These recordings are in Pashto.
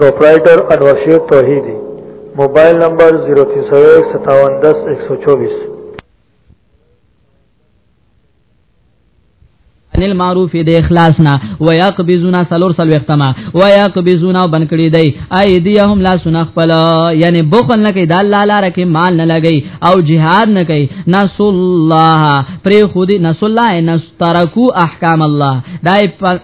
پروپرائیټر انور شیر توحیدی موبایل نمبر 03015710124 ان المعروف د اخلاص نه ويقبزون سلور سل وختما ويقبزون بنکړي دی ايديهم لا سنخفل یعنی بخل نه کوي د الله لپاره کې مال نه لګي او jihad نه کوي نس الله پر خودي نس الله نسترکو احکام الله دای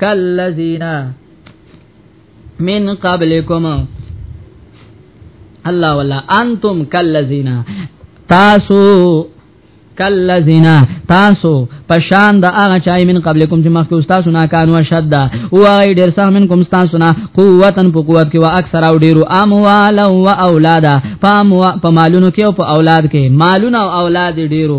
کلذین من قبلکم الله ولا انتم کلذین تاسو کلذین تاسو پشان د هغه چای من قبلکم چې مخکې استاد سنا کانو شد او هغه ډیر سخت من کوم استاد سنا قوتن په قوت کې وا اکثر او ډیرو اموال او اولادا په مالونو کې او په اولاد کې مالونه او اولاد ډیرو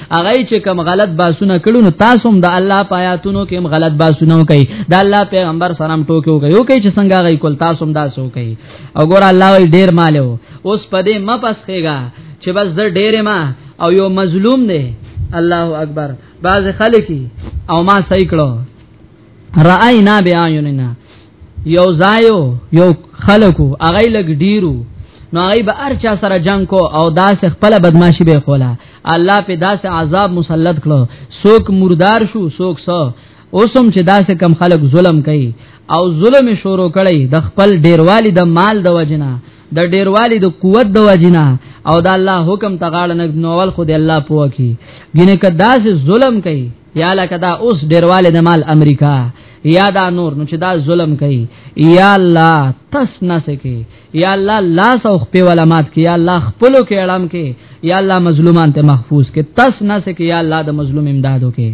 هغه چې کم غلط باسونه کړو نو تاسو هم د الله پایاتونو کې هم غلط باسونه کوي د الله پیغمبر سره هم ټوکیو کوي او کوي چې څنګه غي کول تاسو هم داسو کوي او ګور الله ډیر مالو اوس پدې مپسخېګا چې بس در ډېرې ما او یو مظلوم دی الله اکبر باز خلکی او ما صحیح کړو راینا بیایننا یو ځایو یو خلکو هغه لګ ډیرو نو هغه به ارچا سره جنگ کو او داس خپل بدمعشی به خولا الله په داس عذاب مسلط کړو سوک مردار شو سوک سو اوسم چې داس کم خلک ظلم کوي او ظلم شروع کړي د خپل ډیروالی د مال د وجنه د ډیروالی د قوت د وجنه او د الله حکم تغاړه نه نوول خو د الله پوکي ګینه کدا سه ظلم کوي یا لکه دا اوس ډیرواله د مال امریکا یا دا نور نو چې دا ظلم کوي یا الله تس نه سکے یا الله لاس او خپل علامات کې یا الله خپل کې اړم کې یا الله مظلومان ته محفوظ کې تس نه سکے یا الله د مظلوم امدادو کې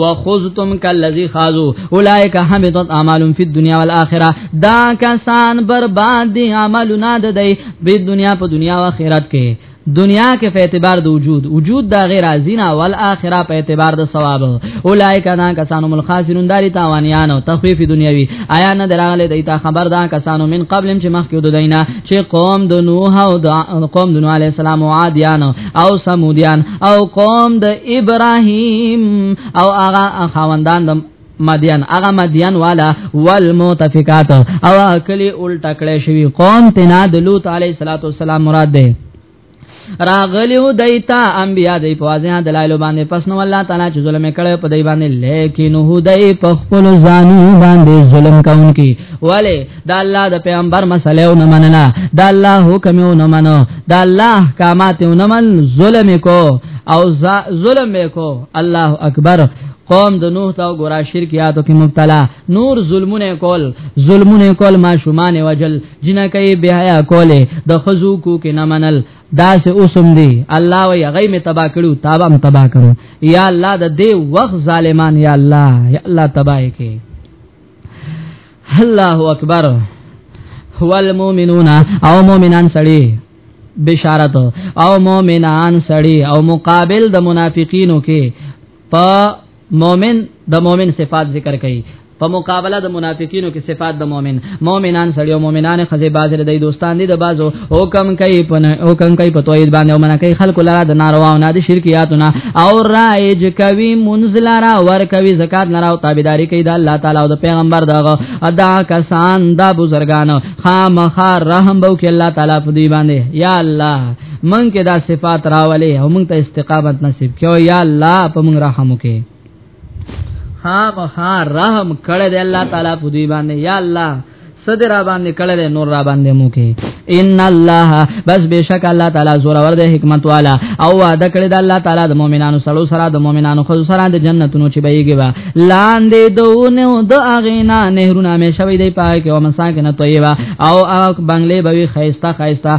وخذتم کلذي خازو اولئک حمدت اعمالهم فی الدنیا والآخرة دا کسان برباد دي عملونه د دی په دنیا په دنیا او آخرت کې دنیا کې په اعتبار د وجود وجود دا غیر ازینا ول اخره په اعتبار د ثواب اولایک دا کسانو مل خاسرون داری تاوانیان او تخفیف دنیوي آیا نه دراغله دیتا خبر دا کسانو من قبل چې مخکې د دینه چې قوم د نوح او د قوم د نوح علی السلام او عادیان او سمودیان او قوم د ابراهیم او هغه خواندان د مدین هغه مدین والا والمؤتفقات او کلی الټا کړی شوی قوم تنا د لوط علی صلوات والسلام مراد ده راغلیو دیتا انبیا دی په ازیا دلایل باندې پس نو الله تعالی چې ظلم کړي په دی باندې لیکن هو دی په خپل ځانو باندې ظلم کوونکی ولی دا الله د پیغمبر مسله او نه مننه دا الله حکم او نه منو دا الله احکامات او نه من ظلم کو او ظلم کو الله اکبر قوم د نوح تاو ګورا شرکیاتو کې مبتلا نور ظلمونه کول ظلمونه کول ما شومان وجل جنکه به حیا کوله د خزو کو کې نه منل دا سه اوسم دی الله وی غی می تبا کړو تابا م تبا کړو یا الله د دې وخت ظالمان یا الله یا الله تبای کې الله اکبر هو المؤمنون او مؤمنان سړي بشارت او مؤمنان سړي او مقابل د منافقینو کې په مؤمن د مؤمن صفات ذکر کړي په مقابله د منافقینو کې صفات د مؤمن مؤمنان سړي او مؤمنان خزه بازر د دوستان دي د بازو حکم کوي په حکم کوي په توحید باندې او منکه خلق لرا د ناروا او نه د شرکیاتونه او رایج کوي منزل را ور کوي زکات نه راو تابعداري کوي د الله تعالی او د پیغمبر دغه ادا کسان د بزرګانو خامخا رحم بو کې الله تعالی په دی باندې یا الله من کې دا صفات راولې او مونږ ته استقامت نصیب کړو یا الله په مونږ رحم وکې ها مها رحم کړه دې الله تعالی په دې باندې یا الله صدر را باندې کړه دې نور را باندې مو کې ان الله بس بشک الله تعالی زور ور دې حکمت والا او وعده کړی د الله تعالی د مؤمنانو سره سره د مؤمنانو خو سره د جنتونو چې بهيږي وا لاندې دونه د اغینا نهرونه مې شوي دی پای کې او مساکنه طیبه او بنگلې به خيستا خيستا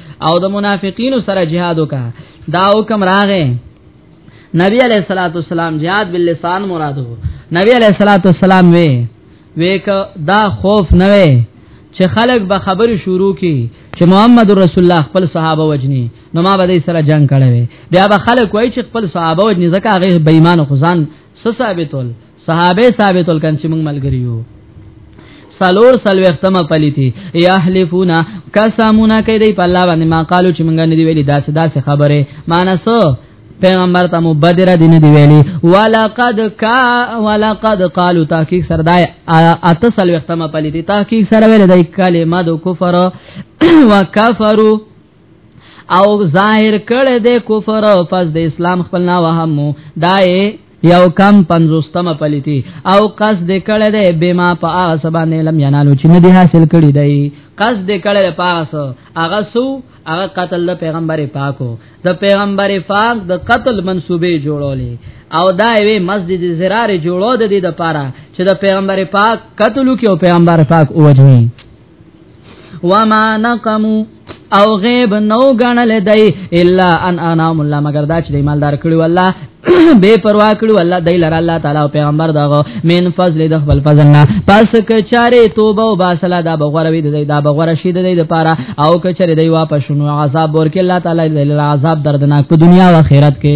او د منافقینو سره jihad وکا دا حکم راغې نبی علیہ الصلوۃ والسلام jihad باللسان مرادو نبی علیہ الصلوۃ والسلام وی ویک دا خوف نه وی چې خلک به خبر شروع کی چې محمد رسول الله خپل صحابه وجني نو ما به دې سره جنگ کړی بیا به خلک وای چې خپل صحابه وجني ځکه هغه بېمان خزان څه ثابتول صحابه ثابت الکن چې موږ ملګری یو سلور سلوختم پلیتی یحلفونا قسمونا کوي دی په الله باندې ما قالو چې مونږ نه دی ویلي داسې داسې خبره مانسو پیغمبر ته مبادره دین دی ویلي ولقد کا ولقد قالو تحقیق سردای اتصل وختمه پلیتی تحقیق سره ویل دی کلمه د کفر وکفروا او ظاهر کړه د کفر او پس د اسلام خپل نه وهمو دای یو کم پنځوستم پلیتی او قص د کړه د بما په هغه سبا نه لم ینالو چې نه دی حاصل کړی دی قص د کړه په هغه هغه سو هغه قتل د پیغمبر پاکو د پیغمبر پاک د قتل منسوبې جوړولې او دا وی مسجد زرار جوړو د دې لپاره چې د پیغمبر پاک قتل وکي او پیغمبر پاک اوجني وما نقمو او غیب نو غنل دی الا ان انا مولا مگر دا چې مالدار کړي والله بے پروا کړو الله دای لره الله تعالی او پیغمبر دغه من فضل د خپل فضل نه پس ک چاره توبه او باسلا دا بغوروي د دا بغور شي د د پاره او ک چره دی واپس شنو عذاب ورکه الله تعالی د عذاب دردناک په دنیا او آخرت کې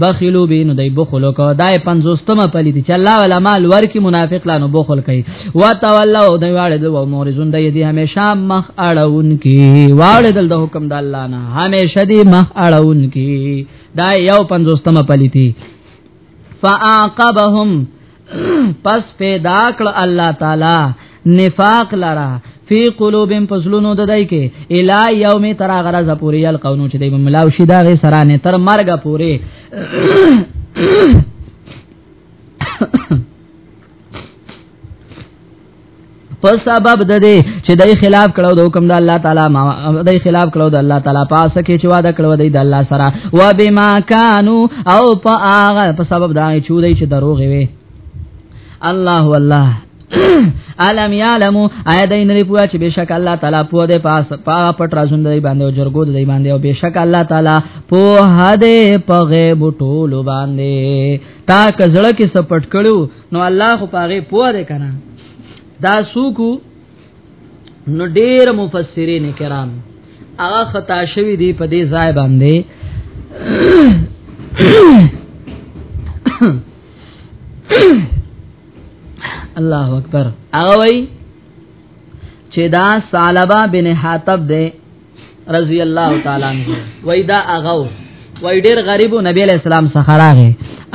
بخیلو به نو دای بخلو کو دای 50مه پلی دي چې الله ولا مال ورکی منافق لانو بخل کوي وا تولوا دای واړه د مورزون دای دي همیشه مخ اړون کی واړه د حکم د الله نه همیشه دي مخ اړون کی دای یو 50مه پلی دي فاعقبهم پس پیدا کړ الله تعالی نفاق لرا فی قلوبهم فسلونو د دای کې الی یوم تر غرض پوری ال قونو چې د ملاو شي دا غي سره نه تر مرګ پوری په سبب د دې چې دای خلاف کړو د حکم د الله تعالی ما دای خلاف کړو د الله تعالی پاس کې چې وعده کړو د الله سره و بما کانو او په هغه په سبب دا چې دوی چې دروغ وي الله والله علم یعلمو آیا دای نه پوهه چې بشک الله تعالی په دې پاس پا پټ رازوند دی باندې او جرګو دی باندې او بشک الله تعالی په هده په غیب ټول باندې تا کزړه کې سپټ کړو نو الله خو پاغه پوه ده کنه دا سوکو نو ډیر مفسرین کرام هغه خطا شوی دی په دې ځای باندې الله اکبر هغه وای چې دا سالبا بن حاتب دی رضی الله تعالی عنہ وای دا اغاو وای ډیر غریب نبی علیہ السلام څخه راغی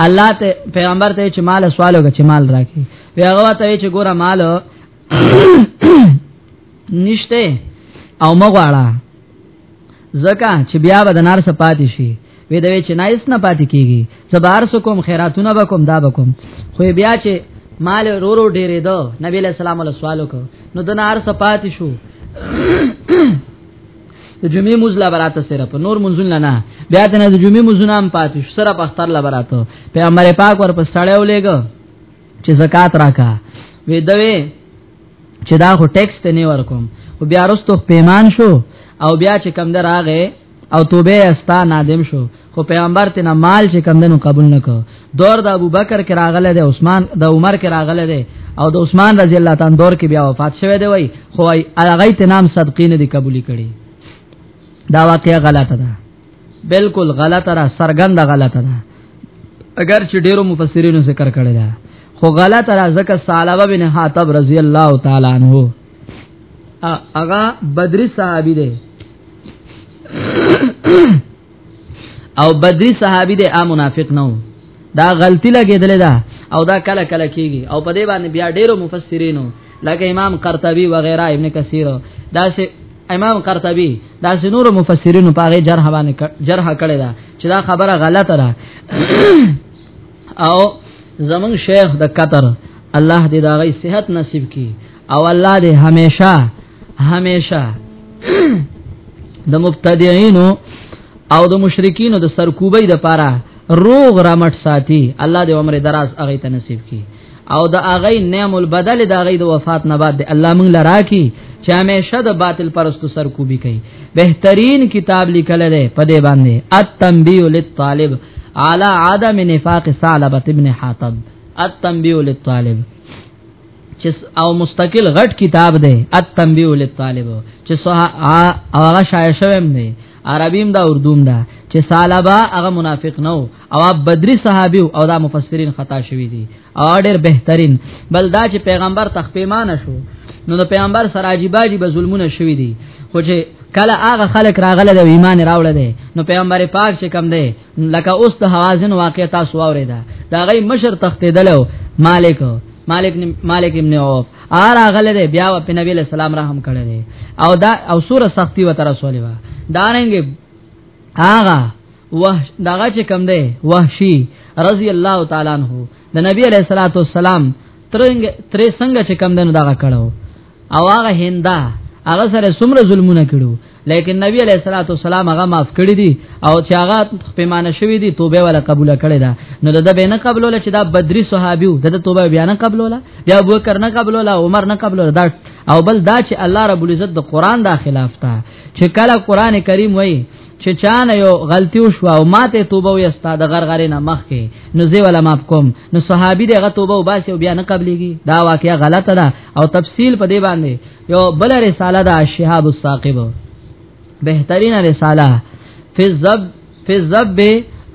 الله ته پیغمبر ته چې مال سوالو کې مال راکې وی هغه ته چې ګوره مال نشته او مغواړه زکه چې بیا به د نار سپاتې شي وې دوی چې نایس نه پاتې کیږي زبار سو کوم خیراتونه وکم دا وکم خو بیا چې مال رورو ډېرې دو نبی له سلام له سوالو کو نو د نار سپات شو د جمعې موز لا براته سره په نور منځون نه بیا ته د جمعې موزونه هم پات شو سره په اختر لا براته پیغمبر پاک ور په سړیو لګ چې زکات راکا وې دوی چې دا هو ټیکس ته نه ورکوم او بیا رستو پیمان شو او بیا چې کم در راغې او توبه استا نادم شو خو پیغمبر تینا مال چې کم دنو قبول نکو دور د ابو بکر کې راغله د عثمان د عمر کې راغله ده او د عثمان رضی الله تعالی دور کې بیا وفات شوه دی وای خو ای هغه ته نام صدقې نه دی قبول کړي دا واقعیا غلطه ده بالکل غلطه را سرګند غلطه ده اگر چې ډیرو مفسرینو ذکر کړی ده خو غلط را زکه سالبه بن حاتب رضی الله تعالی عنہ اغا بدری صحابی دی او بدری صحابي د ا منافق نه دا غلطی لګیدل دا او دا کله کله کیږي او په دې باندې بیا ډیرو مفسرینو لکه امام قرطبي و غیره ابن کثیر دا سه امام قرطبي دا سه نور مفسرینو په غیر جرح باندې جرح کړی دا چې دا خبره غلطه ده او زمون شیخ د قطر الله دې دا غي صحت نصیب کړي او الله دې همیشه همیشه د مبتدعين او د مشرکین د سرکوبي د پاره روغ رامټ ساتي الله دې عمر دراز هغه ته نصیب کړي او د هغه نعم البدل د هغه د وفات نه بعد الله موږ لرا کی چې همیشه د باطل پرستو سر کوبي کوي بهترین کتاب لیکل دی په دې باندې التنبیه للطالب على عدم نفاق ثعلبه ابن حاتب التنبیه للطالب چې او مستقل غټ کتاب دی التنبیه للطالب چې هغه شایع شوم نه عربیم دا اردوم دا چې سالبا هغه منافق نو او بدری صحابي او دا مفسرین خطا شوی دي او ډېر بهترین بل دا چې پیغمبر تخپیمان شو نو د پیغمبر سره عجیباجی به ظلمونه شوی دي خو چې کله هغه خلک راغله د ایمان راوړل دي نو پیغمبر پاک چې کم دی لکه اوس د حوازن واقع تاسو اوریدا دا غي مشر تختیدلو مالک مالک مالک ابن عوف ار اغله دی بیا په نبی له سلام رحم کړه دی او دا او سوره سختی و تر رسول و دارنګ آغا وه داغه چې کم دی وحشی رضی الله تعالی عنہ د نبی علیہ الصلوۃ والسلام ترنګ تر څنګه چې کم دنو داغه کړه او هغه هنده هغه سره څومره ظلمونه کړو لیکن نبی علیہ الصلوۃ والسلام هغه معاف کړی دي او چې هغه پیمانه شوی دي توبه ولا قبول کړی دا نو د به نه قبول چې دا بدری صحابي وو د توبه بیا نه قبول ولا بیا ابو بکر نه قبول ولا عمر نه قبول دا او بل دا چې الله رب العزت د قران دا خلاف تا چې کله قران کریم وای چې چانه یو غلطي وشو او ماته توبه وي استاد غرغره نه مخ کې نو زی ولا ماف کوم نو صحابي دغه توبه او باسي بیا نه قبليږي دا واقعیا غلطه ده او تفصیل په دې باندې یو بل رساله ده شهاب الثاقب بهترین رساله فی الذب فی الذب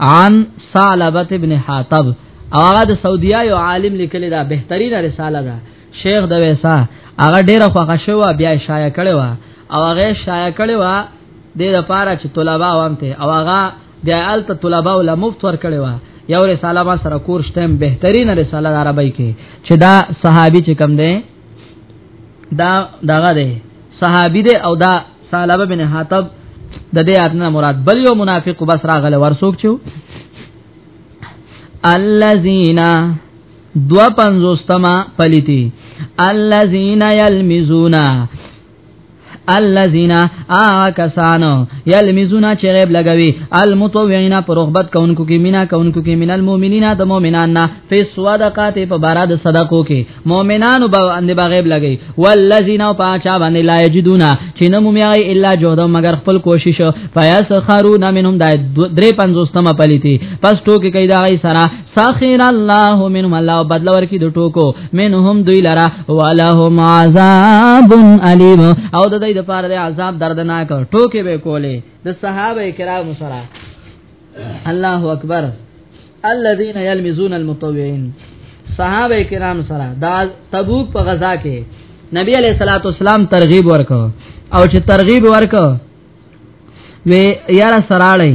عن ثعلبه ابن حاتب او هغه د سعودیا یو عالم لیکلی دا بهترین رساله ده شیخ د ویسا هغه ډیره خوښه شو بیا شایع کړي وا او هغه شایع کړي وا د لپاره چې طلبه عوام ته او هغه بیا الته طلبه ول مفت ور کړي وا یو رساله ما سره کور شتم بهترین رساله عربی کې چې دا صحابي چې کم دی دا دغه دی صحابي دی او دا سالبه بن حاتب د دې اتنه مراد بل یو منافق بس راغله ورسوک چو الذين دوا پنځوستما پلیتی الذین یلمزون الذين اكسانو يلمزون چې غیب لګوي المتوعين پر رغبت کونکو کې مینا کونکو کې مینال مؤمنین د مؤمنان نه په صدقات په بارا د صدقو کې مؤمنانو باندې بغیب لګي والذین پاچا باندې لا یجدون چې نه مومي الا جهد مگر خپل کوشش فیسخرون منهم د 350 پلیتی پس ټوکی کیدا غي سره سخر الله منهم الله بدل ورکی د ټوکو منهم دوی لرا ولهم عذاب الیم او د دې د پاره د عذاب دردناک ټوکې به کولې د صحابه کرام سره الله اکبر الذين يلمزون المتطوعين صحابه کرام سره دا تبوک په غزا کې نبی علیہ الصلوۃ والسلام ترغیب ورکو او چې ترغیب ورکو وی یاره سراړی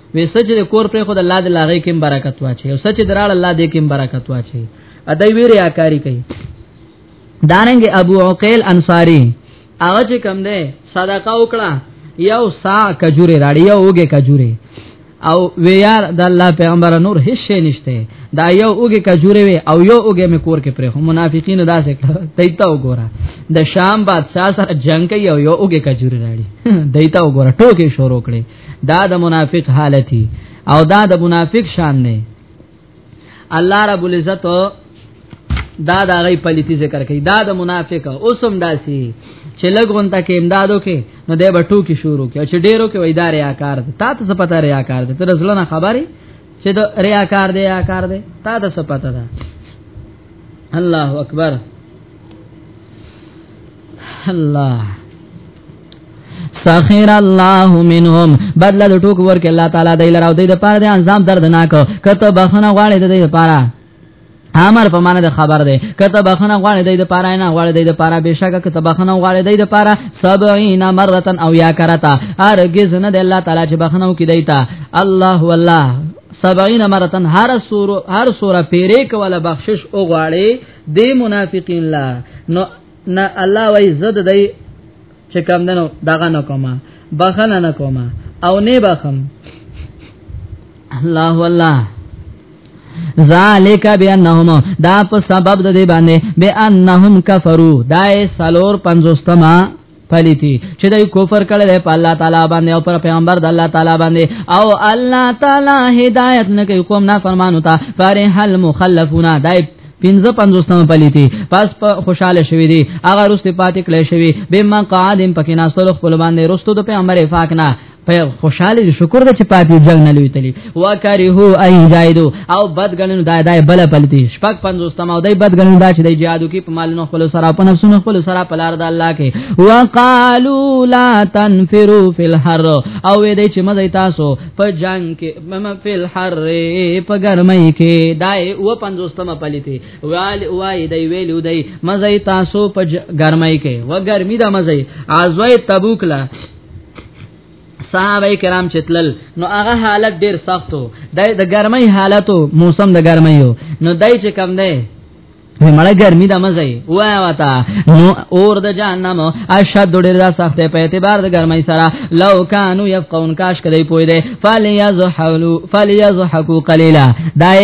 وې سچ د کور پر خود الله د لاغې کې برکت واچي او سچ دراړ الله دې کې برکت واچي اته وی ریاکاری کوي داننګ ابو عقیل انصاری هغه چې کم ده صدقه وکړه یو سا کجوره راړي یو اوګه کجوره او ویار د الله پیغمبر نور هیڅ شي نشته دا یو اوګه کجوره وی او یو اوګه مې کور کې پرې هم منافقین دا څه کړه دایته وګوره د شام بادشاہ سره جنگ کوي او یو اوګه کجوره راړي دایته وګوره ټوکې شروع کړي دا د منافق حالتي او دا د منافق شان نه الله رب العزت دا دا غي پليتي ذکر کوي دا د منافق اوسم داسي چې لګون تا کې امدادو کې نو د بټو کې شروع کې چې ډیرو کې وېدا ریاکار دي تا ته پته ریاکار دي تر ځلنه خبري چې د ریاکار دی ریاکار دی تا ته پته ده الله اکبر الله سخر الله منهم بدل د ټوک ورکه الله تعالی دای لراو دای د پاره د انظام دردناک کته بخنه غواړي د دې لپاره امر په معنی د خبر ده کته بخنه غواړي د دې پاره نه غواړي د دې پاره بشکه کته بخنه غواړي د دې پاره 70 مرتن او یا کرتا ارګز نه د الله تعالی چې بخنه وکي دیتا الله والله 70 مرتن هر سور هر سوره پیری کوله بخشش او غواړي دی منافقین لا نو نه الله وای زد دی چې کم دنو دغه نه کومه بخنه نه کومه او نه بخم الله والله ذالک بانهم دا په سبب د دې باندې بانهم کفرو دای سلور پنځوستما پلیتی چې دای کفر کړل په الله تعالی باندې او پر پیغمبر د الله تعالی باندې او الله تعالی هدایت نه کوي قوم نه فرمانو ته پر هل مخلفونا دای پنځه پنځوستمه پلیتی پس په خوشاله شوی دی هغه رست پاتې کله شوی به ما قادم پکې ناستلو خپل باندې رستو د پیغمبر فاک نه په خوشاله دي شکر د چې پاتې جنگ نه لوي تلی وکرهو اي جاهدو او بدګنن دا دای بل پلتي شپږ پنځوس تم او دای بدګنن دا چې د جهادو کې په مالونو خپل سره په نفسونو خپل سره په لار د الله کې وقالو لا تنفروا في الحر او دې چې مزه تاسو په جنگ کې مم في الحر په ګرمۍ کې دای و پنځوس تم پلتي وال وای دای ویلو دای مزه تاسو په ګرمۍ کې و ګرمي د مزه ازوي تبوک لا صحابه کرام چتلل نو هغه حالت ډیر سختو دای د ګرمۍ حالتو موسم د ګرمۍ نو دای چې کم دی مړه ګرمي د مزه وای وتا نو اور د جهنم اشد ډیر دا سخت په اعتبار د ګرمۍ سره لو کانو یفقون کاش کدی پوی دی فلیزحلوا فلیزحقوا قلیلا دای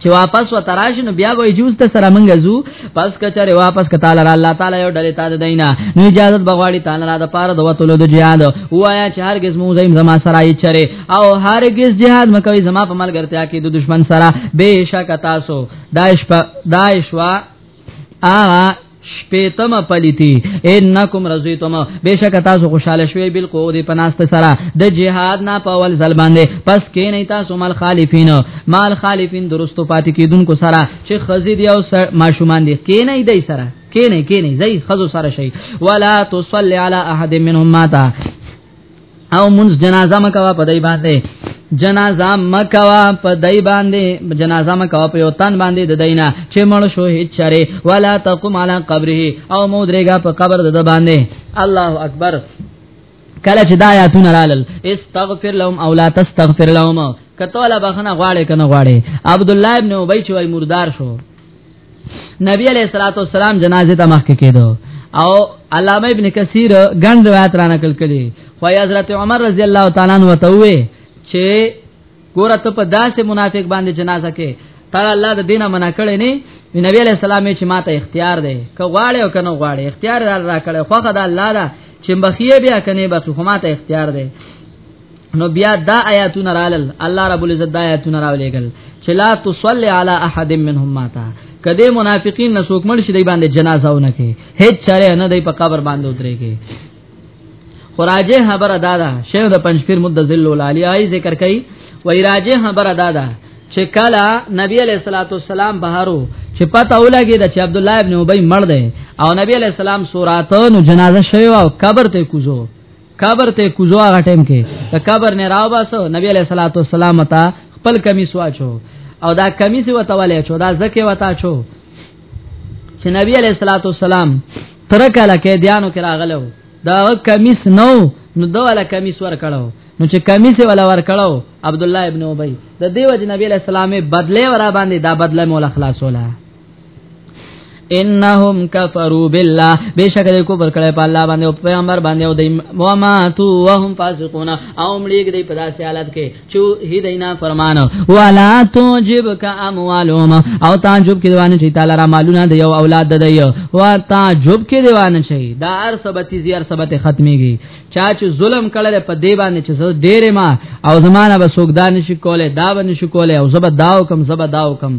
چې واپس و تراش نو بیا وای جوز ته سره منګه زو پس کچره واپس ک تعالی الله تعالی یو ډلې تا دینا نو اجازه بغواړي تعالی را د پاره د وتلو د جهاد وایا چې هرگز مو زیم زما سره ای چره او هرگز جهاد مکوي زما په ملګرتیا کې د دشمن سره بهشکه تاسو دایش په دایشوا ا شپیتم پلیتی انکم رضیتم بشک تاسو خوشاله شوی بل کو دی پناست سره د جهاد نه پاول زل باندې پس کې نه تاسو مال خالفین مال خالفین درستو پاتې کیدونکو سره چې خزید یو ماشومان دي کې نه دی سره کې نه کې نه زئی خزو سره شي ولا تصلی علی احد منهم ماتا او منځ جنازه مکوا په دای باندې جنازه مکوا په دای باندې جنازه مکوا په یو تن باندې د دینه چې مړ شو هیڅ چره ولا تقم علی قبره او مودریګه په قبر د باندې الله اکبر کله چې دا آیاتونه رالل استغفر لهم او لا تستغفر لهم کته ولا بخنه غواړي کنه غواړي عبد الله ابن ابي چې وای مردار شو نبی علیہ الصلوۃ والسلام جنازه ته مخ کېدو او علامه ابن کثیر ګڼ روایت را نقل کړي خو حضرت عمر رضی الله تعالی عنہ ته وې چې ګوره ته په داسې منافق باندې جنازه کې تعالی الله د دینه منع کړي نه نبی علیہ السلام چې ماته اختیار دی که غواړي او کنه غواړي اختیار را کړي خو خدای الله دا چې بخیه بیا کنه بخیه خو ماته اختیار دی نو بیا دا آیاتونه رالل الله رب العزت دا آیاتونه راولېګل چې لا تصلي علی احد منهم ماتا کده منافقین نسوک مړ شي دی باندې جنازه ونه کې هیڅ چاره نه دی په قبر باندې اترې کې خراجه خبر ادا ده شیخ د پنځپیر مد ذل العالی آی ذکر کړي وای راجه خبر ادا ده چې کله نبی علیہ الصلوۃ والسلام بهارو چې پته ولګی د چې عبد الله ابن ابی مړ دی او نبی علیہ السلام سوراتو نو جنازه شوی او قبر ته کوزو قبر ته کوزو هغه ټیم کې د قبر نه راوباسو نبی علیہ الصلوۃ والسلام ته خپل کمیس واچو او دا کمیس وته ولې چو دا زکه وتا چو چې نبی علیہ الصلوۃ والسلام تر کله کې دیانو کې راغلو دا کمیس نو نو دا ولا کمیس ور کړو نو چې کمیس ولا ور کړو عبد الله ابن ابي د دیو جن نبی علیہ السلام بدله ورا باندې دا بدله مولا خلاصوله انهم کفروا بالله بشک دې کو پر کړه په الله باندې او پیغمبر باندې او دې وماتو وهم فاسقون او مړيګ دې په داسې حالت کې چې هیدینا فرمان ولا توجبک اموالهم او تعجب کې روان شي تعالی را مالونه دی او اولاد دی او تعجب کې روان شي دا هر سبتی زیار سبته ختميږي چا چې ظلم کړل په دې باندې چې ډېر ما او زمانہ به سوګدان شي کوله دا باندې شي کوله او زبر داو کم زبر داو کم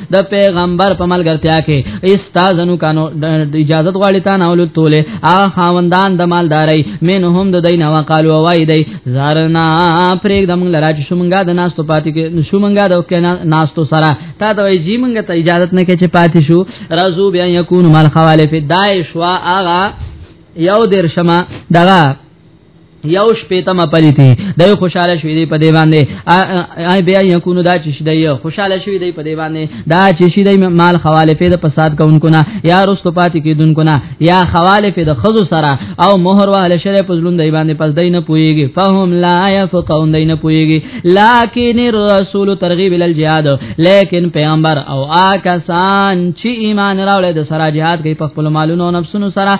د پیغمبر په ملګرتیا کې استاذنو کانو اجازه غواړي تا نه ولو توله ا خاوندان د مالداري منهم د دینه وقالو وای دی زارنا پرېګ د موږ لراج شومنګا د ناستو پاتې کې شومنګا د وکنا ناستو سره تا د وای جی موږ ته اجازه نه کې چې پاتې شو رازو بیا یکون مال خوالف دای شوا اغا یو درشمه دغه یو شپیتم پلیتی دای خوشاله شوی دی په دی باندې آی بیا یکونو دا چې شیدای خوشاله شوی دی په دی باندې دا چې شیدای مال خواله فید فساد کوونکو نه یا رستو پاتې کیدونکو نه یا خواله فید خزو سره او مہر واله شری پزلون دی باندې پس دینه پویږي فهم لا یفقون دینه پویږي لکن الرسول ترغیب ال الجهاد لیکن پیغمبر او آکسان چې ایمان راولې د سره جهاد کوي په خپل مالونو او نفسونو سره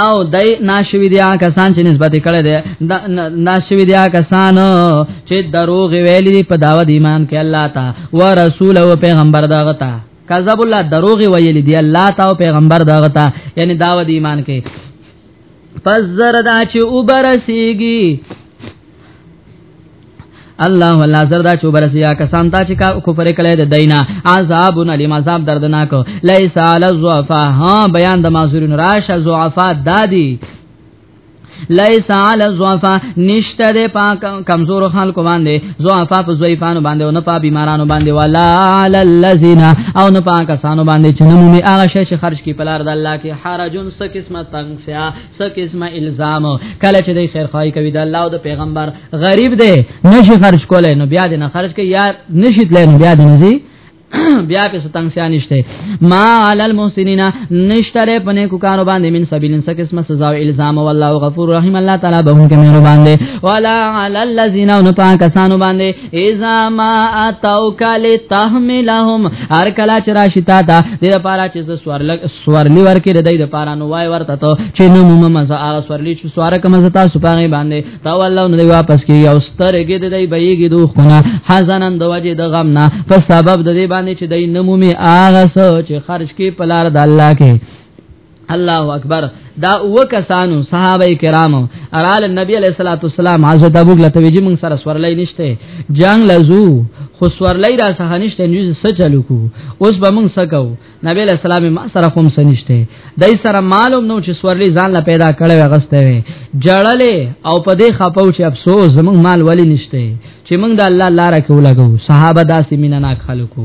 او دای ناشوی دیا کسان چې نسبت کړي دي ناشوی دیا کسان چې دروغ ویلي په داوود ایمان کې الله تا او رسول او پیغمبر داغه تا کذب الله دروغ ویلي دي الله تا او پیغمبر داغه تا یعنی داوود ایمان کې پس زردا چې وبرسیږي الله ولا زر دا چوبر سیا کسان تا چې کا کفر کړي د دینا عذاب علیم عذاب دردناک لیس علی الضعفاء ها بیان د معذورین راش ضعفاء دادی لیس علی الضعفاء نشته د پاک کمزور خلکو باندې ضعفاء په ضعیفانو باندې او نه په بیمارانو باندې ولا علی الذین او نه پاک کسانو باندې چې نمومي هغه شی چې خرج کی پلار د الله کې حرجن څه قسمه تنگ سیا څه قسمه الزام کله چې د خیر خای کوي د الله او د پیغمبر غریب دی نشي خرج کولای نو بیا دې نه خرج کوي یا نشي تلای نو بیا دې نه زی بیا په ستنګ سیا نشته ما علی المحسنین نشتره پنه کو کارو باندې من سبیلن څه قسمه سزا او الزام او الله غفور رحیم الله تعالی به هم کې مهربان دی ولا علی الذین ان پاکستان باندې اذا ما اتوک لتحملهم هر کلا چې راشي تا ته د لپاره چې سوارلک سوارلی ورکې د دې لپاره نو وای ورته ته چې نو موږ مزه هغه سوارلی چې سوار کوم زتا سپاره باندې تا والله نو واپس کیږي او سترګې د دې بېګي دوه خونه حزنن د وجه د غم نه په سبب د دې باندې چې دای نمومي هغه څه چې خرج کې پلار د الله کې الله اکبر دا او کسانو صحابه کرامو ارال نبی علیہ الصلوۃ والسلام حضرت ابو بکر توجی مون سره سورلای نشته جنگ لزو خو سورلای را سره نشته نیز سچلو کو اوس به مون سکو نبی علیہ السلام ما سره کوم سنشته دای سره معلوم نو چې سورلی ځان لا پیدا کړو غسته وي جړلې او په دې خپاو چې افسوس زمون مال ولی نشته چې مونږ د الله لپاره کې ولګو صحابه داسې مینه ناک خلکو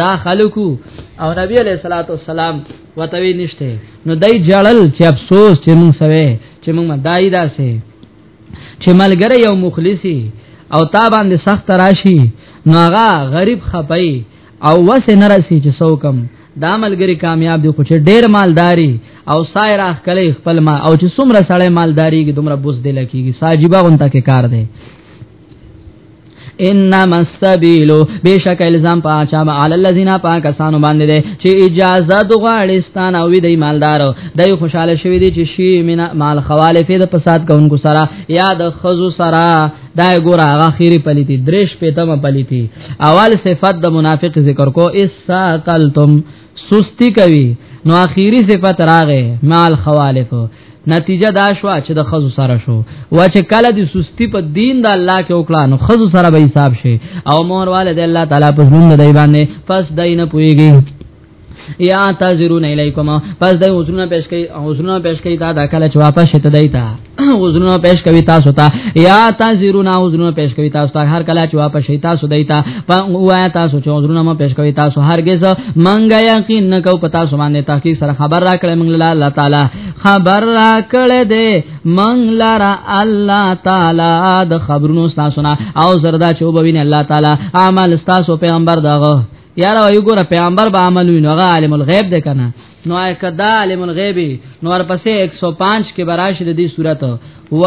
دا خلکو او نبی علیہ الصلوۃ والسلام وتوی نشته نو دای جړل چې افسوس چې مونږ سوي چې مونږ دای داسې چې ملګری یو مخلصي او تا باندې سخت راشي نو هغه غریب خپي او وسه نرسي چې سوکم دا ملګری کامیاب دی خو چې ډیر مالداری او سایر اخ کله خپل ما او چې څومره سړی مالداری کې دومره بوز دی لکېږي ساجيبه غونته کې کار دی انما السبيل بشک الزام پاچا علی الذين پاکستان باندې دي چې اجازه د غوړستان او د ایماندار دای خوشاله شوی دي چې شی مینا مال خوالف د فساد کوونکو سره یا د خزو سره دای ګور هغه خيري پليتي درش پېتمه پليتي اول صفات د منافق ذکر کو اس ساقلتم سستی کوي نو اخیری صفت راغې مال خوالف نتیجه دا شو چې د خزو سره شو و چې کله د سستی په دین د الله کې وکړه نو خزو سره به حساب شي او مور والد الله تعالی په ژوند دی باندې پس دینه پويږي یا تعذرون الیکم پس دای عذرونه پیش کړي عذرونه پیش کړي دا د کله چې واپس شته دایتا وزنونه پېښ کوي تاسو ته یا تاسوونه وزنونه پېښ کوي تاسو ته هر کله چې واپس شي تاسو دایته وایا تاسو چې وزنونه مو پېښ کوي تاسو هرگز منګه یقین نه کو پتا سو باندې تحقیق سره خبر را کړې منګل الله تعالی خبر را کړې دې منګل را الله تعالی د خبرونو تاسو نه او زردا چې وبوین الله تعالی عمل تاسو پیغمبر دغه یاره یو ګره پیغمبر به عملوي نو عالم الغیب ده کنه نو آیا کدا علم الغیب نو ورپسې 105 کې براشد دي صورت و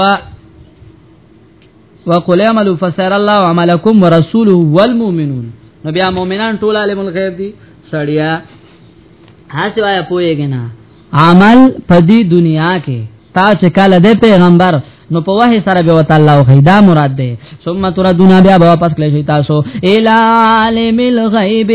وقل اعملوا فسر الله عملكم ورسوله والمؤمنون نو بیا مؤمنان ټول عالم الغیب دي سړیا هڅه وای پوهیږي نه عمل په دې دنیا کې تا چې کله د پیغمبر نو په وه سره به وتعالى او خیدا مراد ده ثم تردون بیا به واپس کړی شي تاسو ال عالم الغیب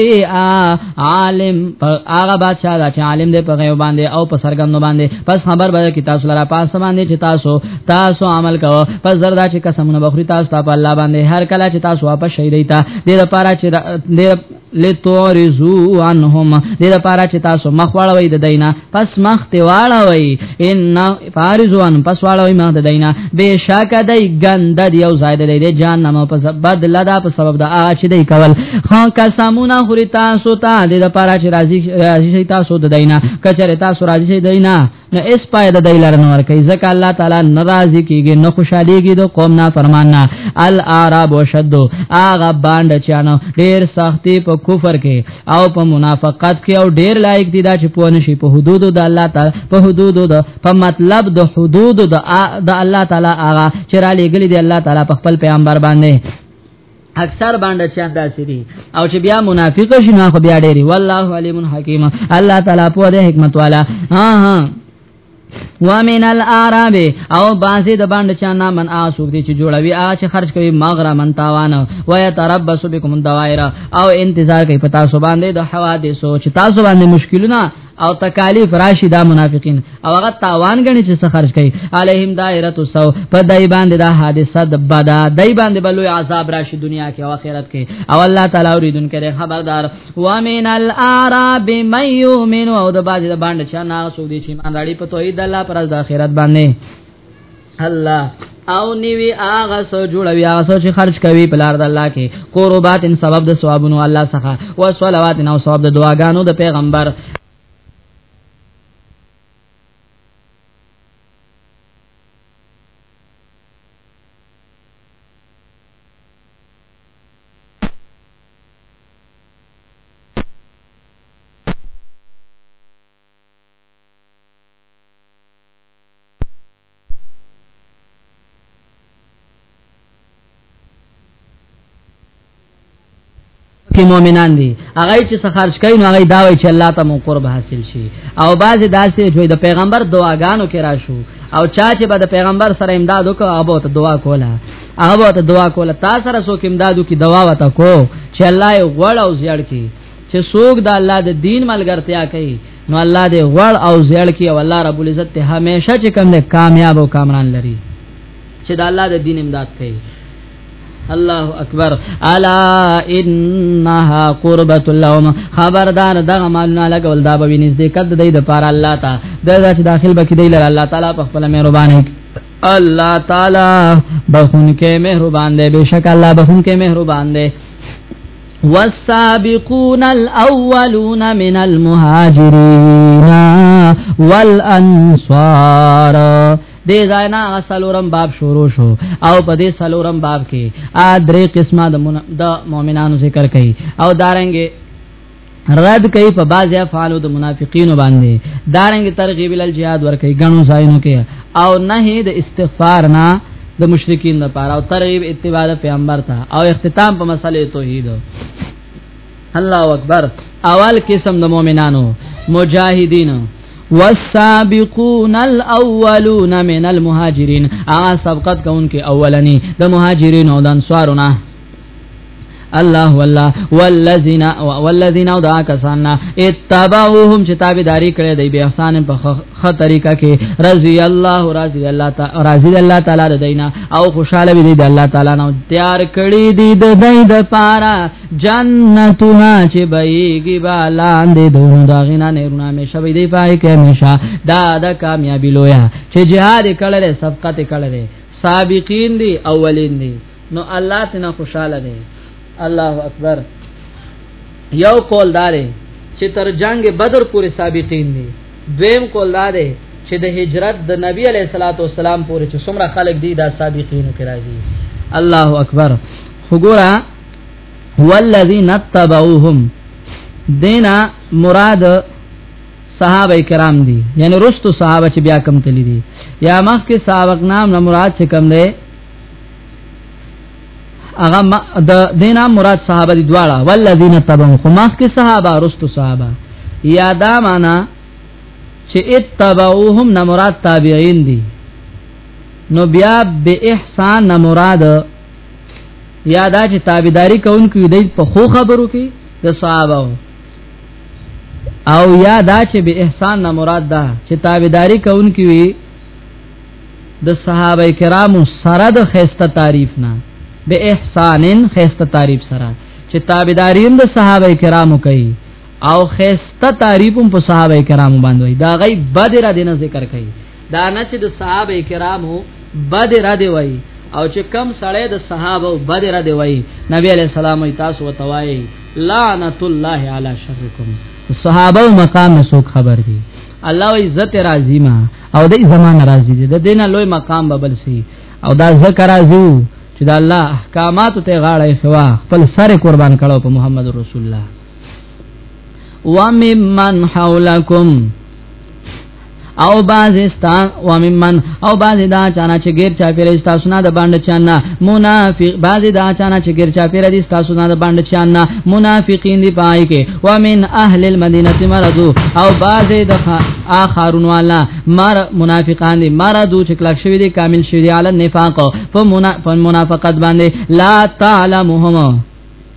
عالم هغه بادشاہ دا چې عالم دی په غیب باندې او په سرګند باندې پس خبر به کی تاسو لپاره پاس باندې چې تاسو تاسو عمل کوو پس زردا چې قسمونه بخری تاسو ته په الله باندې هر کله چې تاسو واپس شي دیتا دې لپاره چې دې لتورزو عنهم دې لپاره چې تاسو مخ واړوي د دینه پس مخ ته واړوي ان فارزوان پس واړوي مخ د دینه بشک دای ګند دی او زائد دی د جهنم په سبب لدا په سبب د اچ دی کول خو قسمونه خوري تاسو ته دې لپاره چې راضي شي تاسو د دینه کچره تاسو راضي شي دینه نه اس پای د دای لار نه ور کوي ځکه الله تعالی ناراضي کیږي نه خوشاليږي د قوم نه فرمان نه العرب وشد اغه باند چانو ډیر سختي په کفر کې او په منافقت کې او ډیر لایق دي دا چې په نشي په حدود د الله تعالی په حدود د په مطلب د حدود د الله تعالی اغه چې را لګلي دي الله تعالی په خپل پیغمبر باندې اکثر باندې چاند داسري او چې بیا منافق شي نه خو بیا ډېری والله علیم حکیم الله تعالی په دې حکمت والا ها ها ومن الاراب او بازي د باندې چا نه من آسوک دي چې جوړوي آ چې خرج کوي مغره من تاوان و يتربص بكم دوائر او انتظار کوي پتا سو باندې د حوادث سوچ تاسو باندې مشکلونه او تکالیف راشي دا منافقین او هغه تاوان غني چې څه خرج کوي علیهم دایره سو په دای باندې دا حادثه د بدا دای باندې بلوي عذاب راشي دنیا کې او آخرت کې او الله تعالی اوریدون کړي خبردار و من الاعراب من یؤمن او د باندې باندې چې نه سو دي چې مان راړي په توحید الله پر د آخرت باندې الله او نیوی آغا سو جوړوی آغا سو چې خرج کوي په لار د الله کې قربات ان سبب د ثوابونو الله څخه او صلوات او ثواب د دعاګانو د پیغمبر کې مؤمنان دي هغه چې سخرج کوي نو هغه دا وایي چې الله ته مو قرب حاصل شي او بعض داسې چې د پیغمبر دعاګانو کې راشو او چا چې به د پیغمبر سره امداد وکړ هغه ته دعا کوله هغه ته دعا کوله تاسو سره څوک امدادو کې دعا وته کو چې الله یې غوړ او زیړ کې چې څوک د الله د دین ملګرتیا کوي نو الله دې غوړ او زیړ کی او الله رب العزت ته همیشه چې کوم دې کامیاب او کامران لري چې د الله د دین امداد کوي الله اکبر الا انها قربت اللهم خبردار دغه مالونه لګول دا به نږدې کد د دې د پار الله ته د ذات داخل بکې دی لره الله تعالی په خپل مهرباني الله تعالی بخون کې مهربان دی بشک الله بخون کې مهربان دی والسابقون الاولون من المهاجرين والانصار دې ځاینا سلورم باب شروع شو او په دې سلورم باب کې ا درې قسمه د د مؤمنانو ذکر کړي او دارنګې رد کوي په باز افعالو د منافقین باندې دارنګ ترغیب ال جهاد ور کوي غنو ځایونو کې او نه د استغفار نه د مشرکین د پاره او ترغیب اتباع د پیغمبر ته او اختتام په مسلې توحید الله اکبر اول قسم د مؤمنانو مجاهدین والسابقون الاولون من المهاجرین ا سبقت کون کې اولنی د مهاجرین او د انصارونه الله والله والذین والذین او دا کسان اتبعوهم چې تابعداري کړې دی به احسان په خه طریقه کې رضی الله رضی الله تعالی رضی الله تعالی د دینا او خوشاله وي دی الله تعالی نو تیار کړی دی د دای د پارا جنتنا چې بېږي بالاندې دونو دا غینا نه رونه مې شوي دی پای کې همیشه دا د کامیابی لویا چې جهاد کړل صفقت کړل سابقین دی اولین دی نو الله تینا خوشاله دی الله اکبر یو قول داره چې تر جنگ بدر پورې سابقین دي دویم قول داره چې د هجرت د نبی علیه الصلاۃ والسلام پورې چې څومره خلک دي دا سابقین کې راځي الله اکبر وګوره والذین تبعوهم دینا مراد صحابه کرام دي یعنی رستو صحابه چې بیا کم تللی دي یا مخ کې سابق نام نه مراد چې کم دی هغه د دینا مراد صحابه دي دواړه والذین تبعوا خو مخ کې صحابه رستو صحابه یا دا معنا چې اتبعوهم نه مراد تابعین دي نو بیا به احسان نه مراد یا دا چې تابعداري کوونکو دی په خو خبرو کې د صحابه او یا دا چې به احسان نه مراد ده چې تابعداري کوونکی وي د صحابه کرامو سره د خيسته تعریف نه به احسانن خيسته تعریف سره چې تابعداري هم د صحابه کرامو کوي او خيسته تعریف هم په صحابه کرامو باندې وي دا غي بدر دینه ذکر کوي دا نه چې د صحابه کرامو بدر دی وي او چې کم سړی د صحابه بدر دی وي نبی عليه السلام تاسو وتوایي لعنت الله علی شرکم صحابه او مقام سو خبر دي الله و عزت راضی ما او دې زمانه راضی دي د دینه لوی مقام ببل سي او دا ذکر راضی چې دا الله احکامات ته غاړه سوا خپل سر قربان کړو په محمد رسول الله وممن حولکم او باز استا و ممن او باز دا چانا چې غیر چا پیر استا سنا د باندې چانا منافق باز دا چانا چې غیر چا پیر دي استا سنا د باندې چانا منافقین دی پای کې و من اهل المدینه مرضو او باز د اخرون والا مر منافقان دي مرضو چې کلک شوی دي کامل شوی دي علی النفاق په منافقت باندې لا تعلمهم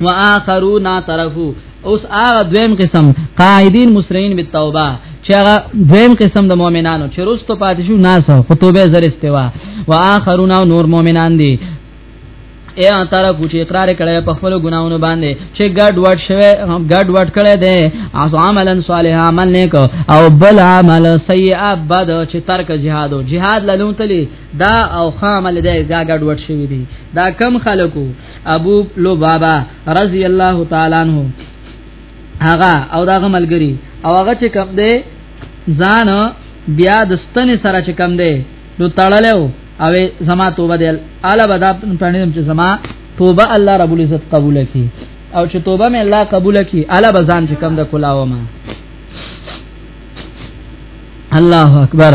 واخرون اعترفو اوس هغه دویم قسم قائدین مسرین بالتوبه چې هغه دویم قسم د مؤمنانو چې رستو پاتې شو ناسو په توبه زر استوا واخرون او نور مؤمنان دي اے اعتراف چې اقرار کړي په خپل ګناونو باندې چې ګډ وډ شوه ګډ وډ کړي دي از عملا صالح عمل نیک او بل عمل سیئ بد چې ترک جهاد او جهاد لالون تلی دا او خامل دی دا ګډ وډ شوی دی دا کم خلکو ابو لبابا رضی الله تعالی عنہ هغه او داغه ملګری او هغه چې کم دی ځان بیا د ستنې سره چې کم دی نو تړلو او زما توبه دی الا بدا پرانیدم چې زما توبه الله رب العزت قبول کړي او چې توبه مې الله قبول کړي الا بزان چې کم د کلاوه ما الله اکبر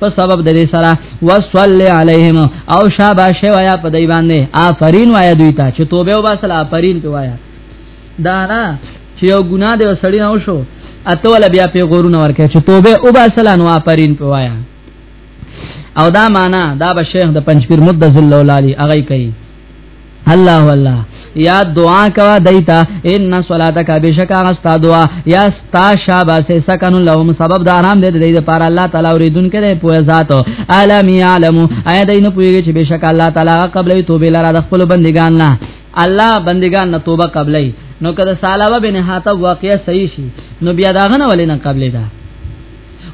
په سبب د دې سره وصلی علیهم او شاباش وایا په دای باندې آفرین وایا دوی ته چې توبه وباسل آفرین په وایا دا نه چې یو ګناه دی وسړی نه وشو اته ولا بیا په غورونه ورکه چې توبه وباسل نو آفرین په وایا او دا معنا دا به شیخ د پنځپیر مد ذل ولالي اغه کوي الله الله یا دعا کوا دیتا ان صلاتک بشکا غستا دعا یا ستا شابا سے سکن لهم سبب د آرام دې دې لپاره الله تعالی اوریدون کړي په ذات عالم یعلم ایا دین پویږي چې بشکا الله تعالی قبل توبه لاره د خپل بندگان نه الله بندگان نه توبه قبلې نو کله سالابه بن حاتب واقعیا صحیح شي نو بیا داغه نه ولې نه قبلې ده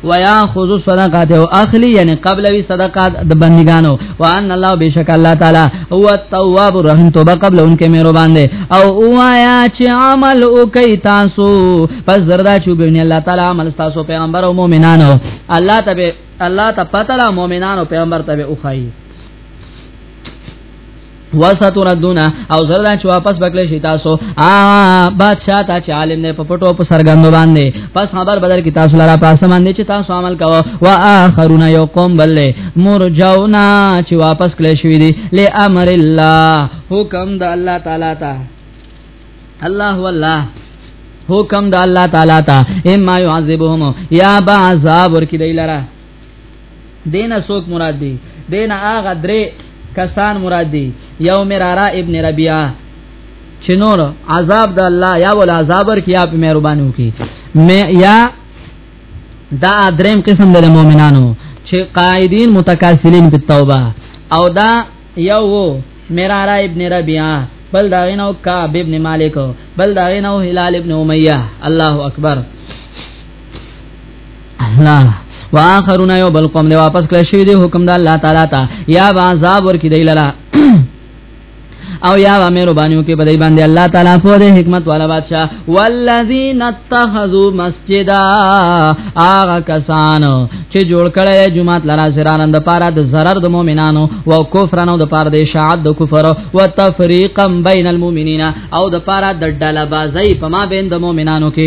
ويا خذ صدقات او اخلي يعني قبل وي صدقات د بندګانو وان الله بشک الله تعالی هو التواب الرحيم توبه قبل انکه مهربان دي او وایا چې عمل وکي تاسو پس زردا چوبني الله تعالی عمل تاسو پیغمبر او مؤمنانو الله تبه الله ته پتلا مؤمنانو پیغمبر تبه اوخایي وستوردون او زردا چې واپس بکلی شي تاسو ا بادشاہ ته چې عالم نه پپټو په سرګندو باندې پس خبر بدل کی تاسو لاره پاسه باندې چې تاسو عمل کوو وا اخرون یو قوم بل مرجونا چې واپس کلی شي دي ل امر الله حکم د الله تعالی ته الله والله حکم د الله تعالی ته اما يعذبهم یا با عذاب ورکی دی لره دینه سوک مراد دی دینه اغه درې کسان مراد دی یو مرارا ابن ربیعه چې نور عذاب د الله یا ول عذاب ور کیا په مهرباني وکي یا دا دریم قسم د مؤمنانو چې قائدین متکاسلین په توبه او دا یو وو مرارا ابن ربیعه بل دا غینو کعب ابن مالک بل دا غینو هلال ابن امیہ الله اکبر لا واخرون یو بل قوم دی واپس کړی شوی دی حکم د الله تعالی ته یا عذاب ورکی دی لرا او یا امر باندې کې بدای باندې الله تعالی په دې حکمت والا بادشاہ والذین اتخذوا مسجدا اغه کسان چې جوړ کړي جمعه لرا سرانن د پاره د zarar د مؤمنانو او کفرانو د پاره د اشاعت د کفر او تفریقا بین المؤمنین او د پاره د ډله بازی په ما بین د مؤمنانو کې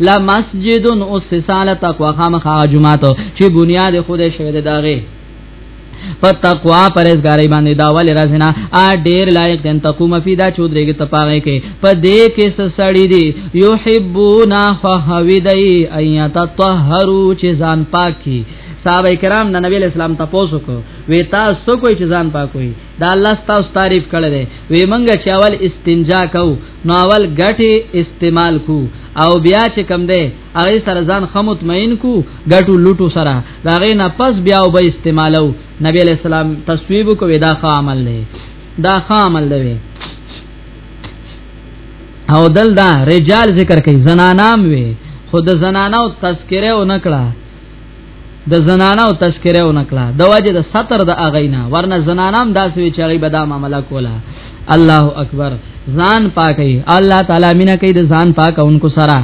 لا مسجد اسس علی تقوا خامخا جمعات چې بنیاد خوده شوی د داغه په تقوا پرهیزګاری باندې دا ول رازنه ا ډیر لایق دین تقوم فی دا چودريږي تپاغه کې په دې کې سړی دی یحبونا فحویدای ایت طهرو چې ځان پاکي صحابه کرام د نبی اسلام تاسو کو وی تاسو کوی چې ځان پاکوي دا الله تاسو تعریف کړی دی وی منګه چاول استنجا کو نو اول ګټه استعمال کو او بیا چې کم ده هغه سره ځان خموت مین کو ګټو لټو سره دا غي نه پس بیا وب استعمالو نبی علیہ السلام تصویب کو ودا خا عمل نه دا خا عمل دی او دل دا رجال ذکر کوي زنانام وي خود زنانو تذکره و نکړه د زنانه او تذکره او نکلا د وجه د ستر د اغینا ورنه زنانه هم داسې چې هغه به دا معاملې کوله الله اکبر ځان پاکي الله تعالی مینا کوي د ځان پاکونکو سره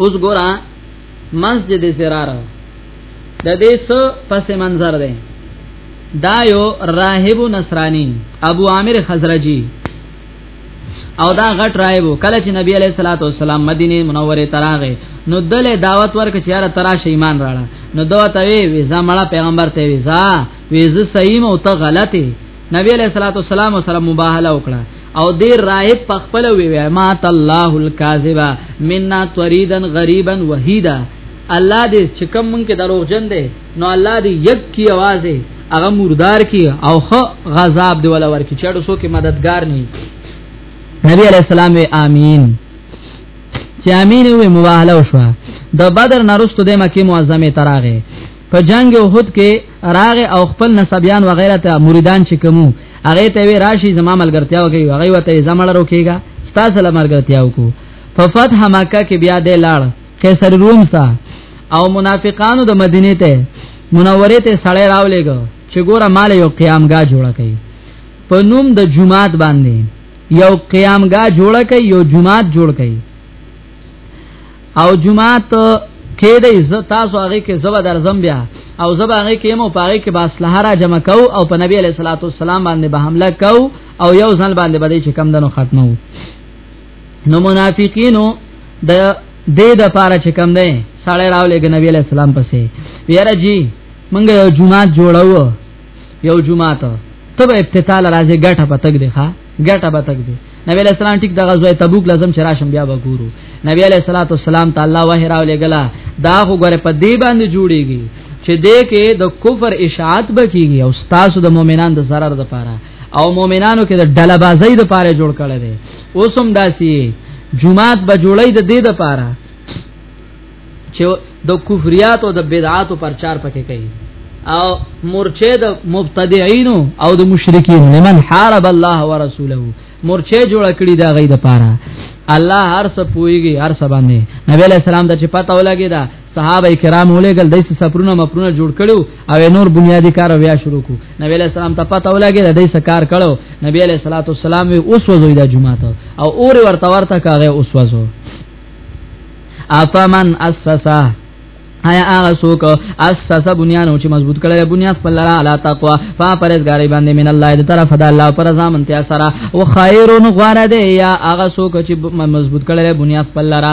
اوس ګورا مسجد زرار د دې څو پس منظر دی دا یو راهب نصرانی ابو عامر خزرجی او دا غټ رايبو کله چې نبی عليه الصلاه والسلام مدينه منوره تراغه نو دله دعوت ورک چې یاره ترا شیمان راړه نو دوه ته وی ویزا مړه پیغمبر ته ویزا ویز صحیح او ته غلطه نبی عليه الصلاه والسلام سره مباهله وکړه او دې رايب پخپل وی وی ما الله الكاذبا منا تريدن غريبا وحيدا الله دې چې کوم مونږه دروغجن دي نو الله دې یک کی आवाज هغه مردار کی او خو غذاب دی ولا ورکی چړو سو کې مددگار نه نبی علیہ السلام وی آمین چې امین وي مواهله وشو د بدر نرستو د مکه معظمه تراغه په جنگ احد کې راغه او خپل نسبیان و غیره ته مریدان چې کومو هغه ته وی راشي زما ملګرتیا وکي هغه وته زمړه روکیږي ستاسو لمرګرتیا وکړو په فتح مکه کې بیا د لاړ قیصر روم سا او منافقانو د مدینه ته منوره ته سړی راولېګو چې ګوره مال یو قیامګا جوړه کړي په نوم د جمعات باندې یو قیامګا جوړه کړي یو جمعات جوړ کړي او جمعات کې د عزت تاسو هغه کې زبر درزم بیا او زبر هغه کې مو پاره کې باس لهرا جمع کو او په نبی علیہ الصلوۃ والسلام باندې به حمله کو او یو ځل باندې باندې چې کم دنو ختمو نو منافقینو د دې د پاره چې کم دی سړی راولې ګ نبی علیہ السلام پسې ویره جی مونږ یو جمعه جوړو یو جمعه ته تب افتتاح راځي ګټه پتک دی ښا ګټه پتک دی نبی علیہ السلام ټیک د غزوه تبوک لازم شراشم بیا وګورو نبی علیہ الصلوۃ والسلام تعالی وه راولې ګلا دا خو ګره په دې باندې جوړیږي چې دې کې د کفر اشاعت بکیږي او تاسو د مؤمنان د zarar د پاره او مؤمنانو کې د ډله بازۍ د پاره جوړ کړي دي اوس هم داسي جمعات به جوړي د دې د پاره چې د کفریات او د بدعات او پرچار پکې کوي او مرچه د مبتدعين او د مشرکین لمن حارب الله ورسوله مرچه جوړ کړی دا غي د پاره الله هر څه پويږي هر څه باندې نبی له سلام د چې پته ولګي دا صحابه کرام ولېګل دایسه سفرونه مفرونه جوړ کړو او نور بنیادی کار بیا شروع کو نبی علیہ السلام ته پته ولګی دا دایسه کار کړو نبی علیہ الصلوۃ والسلام اوس وځوی د جمعه ته او اور ورته ورته کاغه اوس وځو افمن اسسا هيا هغه څوک اساسه بنیان او چې مضبوط کړي بنیاد خپل لاره علا تقوا فا پرهیزګاری باندې من الله دې طرف د الله پر ځامن ته سره او خیرون غواره دی یا هغه څوک چې مضبوط کړي بنیاد خپل لاره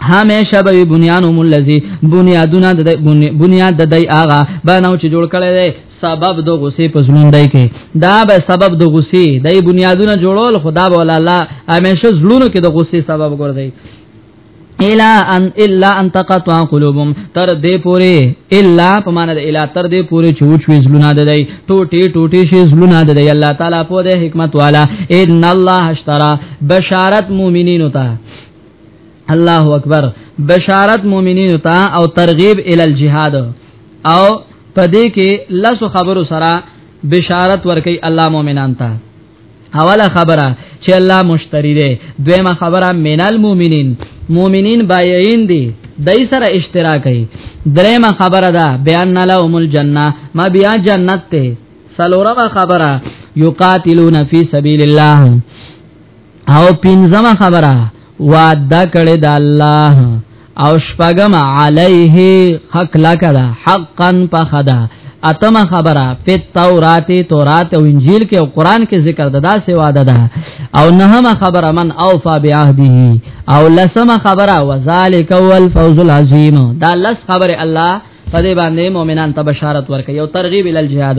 همیشه به بنیانهم الذی بنیادونه د بنیاد د دای آغا بناو چې جوړ کړي دی سبب د غصې په زلوندای کې دا به سبب د غصې د بنیادونه جوړول خدا به الله همیشه زلونو کې د غصې سبب ګرځي الا ان الا ان تقطع قلوبهم تر دې پوره الا په معنا د الا تر دې پوره چوچ وی زلونه ده دی ټوټي ټوټي شي زلونه ده دی الله تعالی په دې حکمت والا ان الله اشترى بشارت مؤمنین ته الله اکبر بشارت مؤمنینو ته او ترغیب ال الجهاد او پدې کې لس خبرو سره بشارت ورکي الله مؤمنان ته اوله خبره چې الله مشتری دی دویمه خبره من المؤمنین مؤمنین بایعين دي دای سره اشتراک کوي دریمه خبره ده بیان لهم الجنه ما بیا جنت ته سلورمه خبره یقاتلون فی سبیل الله او پنځمه خبره وعده کړی د الله او شپغم علیه حق لکدا حقا پخدا اتم خبره په تورات تورات او انجیل کې او قران کې ذکر ددا سی وعده ده او نهم خبره من اوفا بعهده او لسم خبره وذالک والفوز العظیم دا لس خبره الله په دې باندې مؤمنان ته بشارت ورکړي او ترغیب ال جهاد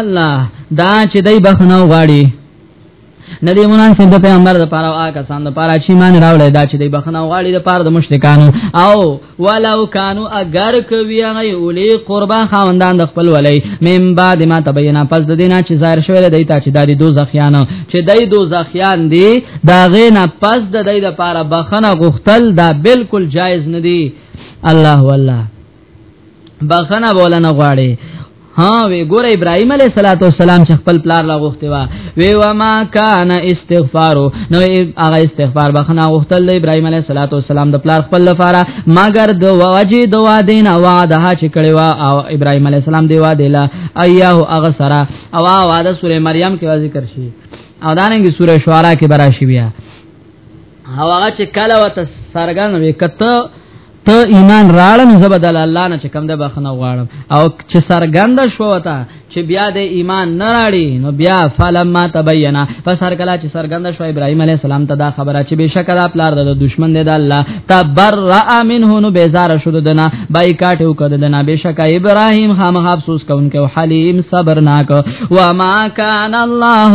الله دا چې دای بخنه غواړي ندی مناسب د پیغمبر د پاره او کسان د پاره چې مان راوړل دا چې د بخنه غواړي د پاره د مشرکانو او ولو کانو اگر کوي هغه اولی قربا خوندان د خپل ولي مم بعد ما تبینا پس د دینه چې ظاهر شوی دی ته چې د دې دوزخیان چې د دې دوزخیان دی دا غینا پس د دې د پاره بخنه غختل دا بالکل جایز ندی الله والله بخنه بولنه غواړي ها وی ګور ابراهيم عليه صلوات و سلام چې خپل پلار لا غوښته وا وی و ما کان استغفار نو هغه استغفار بخنه غوښتل د ابراهيم عليه صلوات و سلام د پلار خپل لپاره مگر د واجی د وادین وعده چې کړي وا او ابراهيم عليه السلام دی واده لا اياه هغه سره او واده سوره مریم کې ذکر شي او دانګي سوره شعرا کې براشي بیا هغه چې کله وت سرګن وکته ته ایمان راړ نو زب دل الله نه چې کم ده بخنه غواړم او چې سرګند شو وتا چې بیا د ایمان نه راړي نو بیا فلما تبینا پس هر کله چې سرګند شو ابراهیم علی السلام ته دا خبره چې بشک دا پلار د دشمن دی د الله تبرأ منه نو بیزار شو دنا بای کاټو کړ دنا بشک ابراهیم هم افسوس کونکو حلیم صبرناک و ما کان الله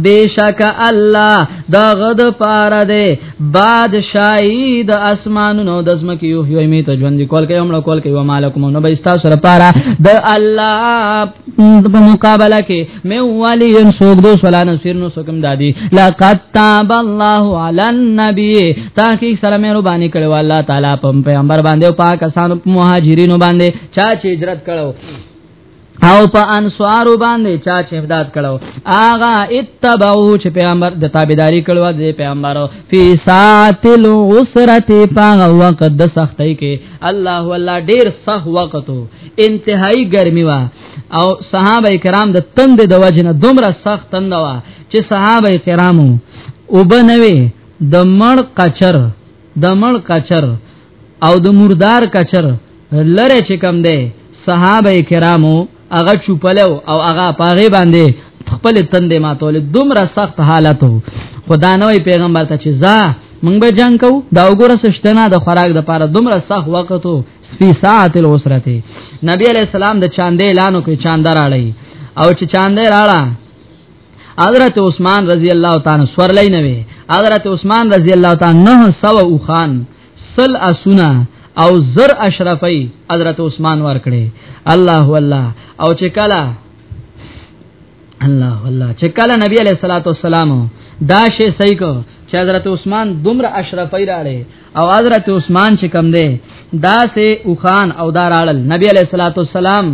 بیشک الله دا غد پاره ده بادشاہی د اسمانونو د زمکی یو یو می ته ژوند کول کوي امړه کول کوي مالکم نو به تاسو سره پاره د الله په مقابله کې مې والی ان سوګ دو سلانه سر نو سکم دادی لقد تاب الله علی النبی تحقیق سره مې ربانی کړو الله تعالی په پیغمبر باندې او پاکستان مهاجرینو باندې چا چې هجرت کړو او په انصار باندې چا چې امداد کړو اغا اتبعو چې پیغمبر د تابعداري کړو د پیغمبر فی ساتل غسرته پاغه وخت د سختۍ کې الله والله ډیر سخت وخت انتهایی ګرمي وا او صحابه کرام د تند د وجنه دومره سخت تند وا چې صحابه کرامو وبنوي د مړ قچر د مړ قچر او د مردار کچر لره چې کم دی صحابه کرامو هغه چوپلو او هغه پاغه باندې خپل تندې ماتول دومره سخت حالت وو خدا نوې پیغمبر ته چې ځا مونږ به جنگ کو دا وګوره سشتنه د خوراک د پاره دومره سخت وخت وو فی ساعت الاسرته نبی علیہ السلام د چاندې اعلان وکړ چاندر اړای او چې چاندې راړه حضرت عثمان رضی الله تعالی سورلای نه وی حضرت عثمان رضی الله تعالی نه سو او خان سل اسونه او زر اشرفی حضرت عثمان ورکړي الله والله او چې کله الله والله چې کله نبی علیہ الصلوۃ والسلام دا شی صحیح کو چې حضرت عثمان دومره اشرفی راړي او حضرت عثمان چې کم دی دا سه او خان او دارالل نبی علیہ الصلوۃ والسلام